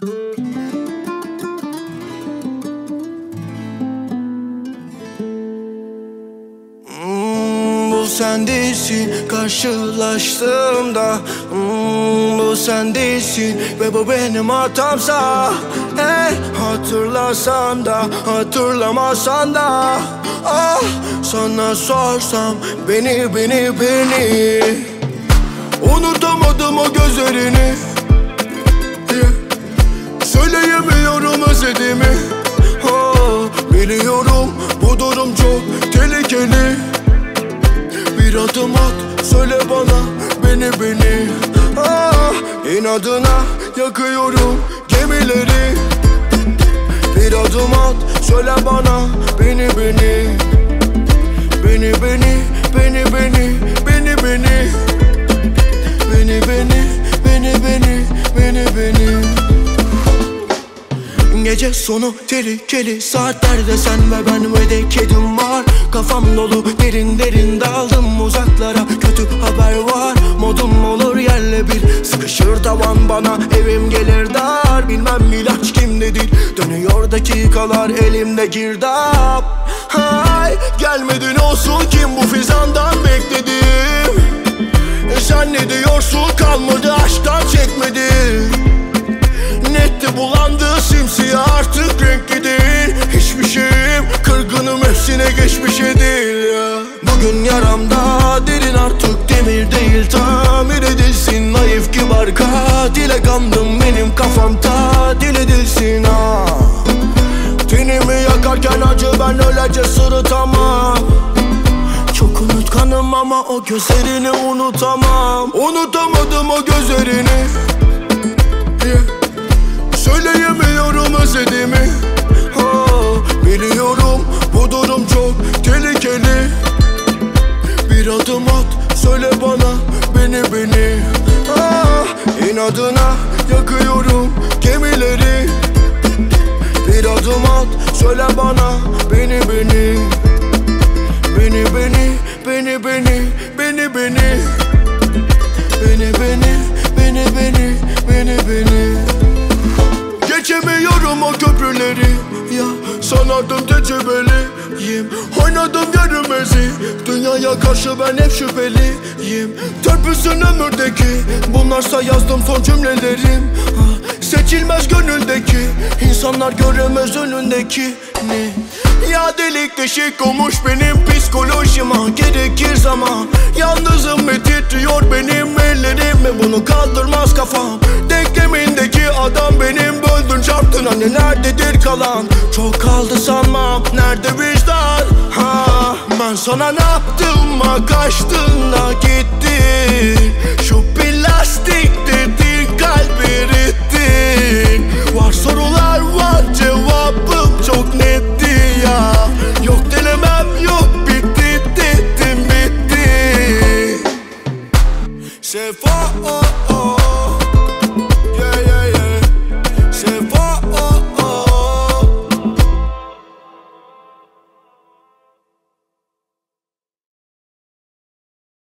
Hmm, bu sen değilsin karşılaştığımda. Hmm, Bu sen değilsin ve bu benim hatamsa. Hey hatırlasan da hatırlamasan da. Ah sana sorsam beni beni beni. Unutamadım o gözlerini Biliyorum bu durum çok tehlikeli. Bir adım at söyle bana beni beni. Ah, İnadına yakıyorum gemileri. Bir adım at söyle bana beni beni Beni. Beni beni beni beni beni Beni Gece sonu tehlikeli saatlerde sen ve ben ve de kedim var. Kafam dolu derin derin daldım uzaklara. Kötü haber var modum olur yerle bir. Sıkışır tavan bana evim gelir dar. Bilmem ilaç kimdedir dönüyor dakikalar elimde girdap. Hay gelmedin olsun kim bu fizandan bekledim e Sen ne diyorsun kalmadı hepsine geçmişe değil ya. Bugün yaramda derin artık demir değil. Tamir edilsin naif kibar katile kandım Benim kafam tadil edilsin ha. Tenimi yakarken acı ben öylece sırıtamam çok unutkanım ama o gözlerini unutamam. Unutamadım o gözlerini. Söyleyemiyorum özlediğimi bana beni beni. Ah, İnadına yakıyorum gemileri. Bir adım at söyle bana beni beni. Beni beni beni beni beni beni. Beni beni beni beni beni beni. Geçemiyorum o köprüleri Ya sanardım tecrübeliyim. Oynadım görünmezi. Dünyaya karşı ben hep şüpheliyim. Törpüsün ömürdeki. Bunlarsa yazdım son cümlelerim. Seçilmez gönüldeki. İnsanlar göremez önündeki ne Ya delik deşik olmuş benim psikolojima Gerekir zaman. Yalnızım ve titriyor benim ellerim. Ve bunu kaldırmaz kafam. Denklemindeki adam benim Böldün çarptın hani nerededir kalan çok kaldı sanmam nerede vicdan? Ha Ben sana ne yaptım ha kaçtın da gittin Şu plastik dediğin kalbi erittin Var sorular var cevabım çok netti ya. Yok denemem yok bitti dedim bitti. Sefa o oh, oh.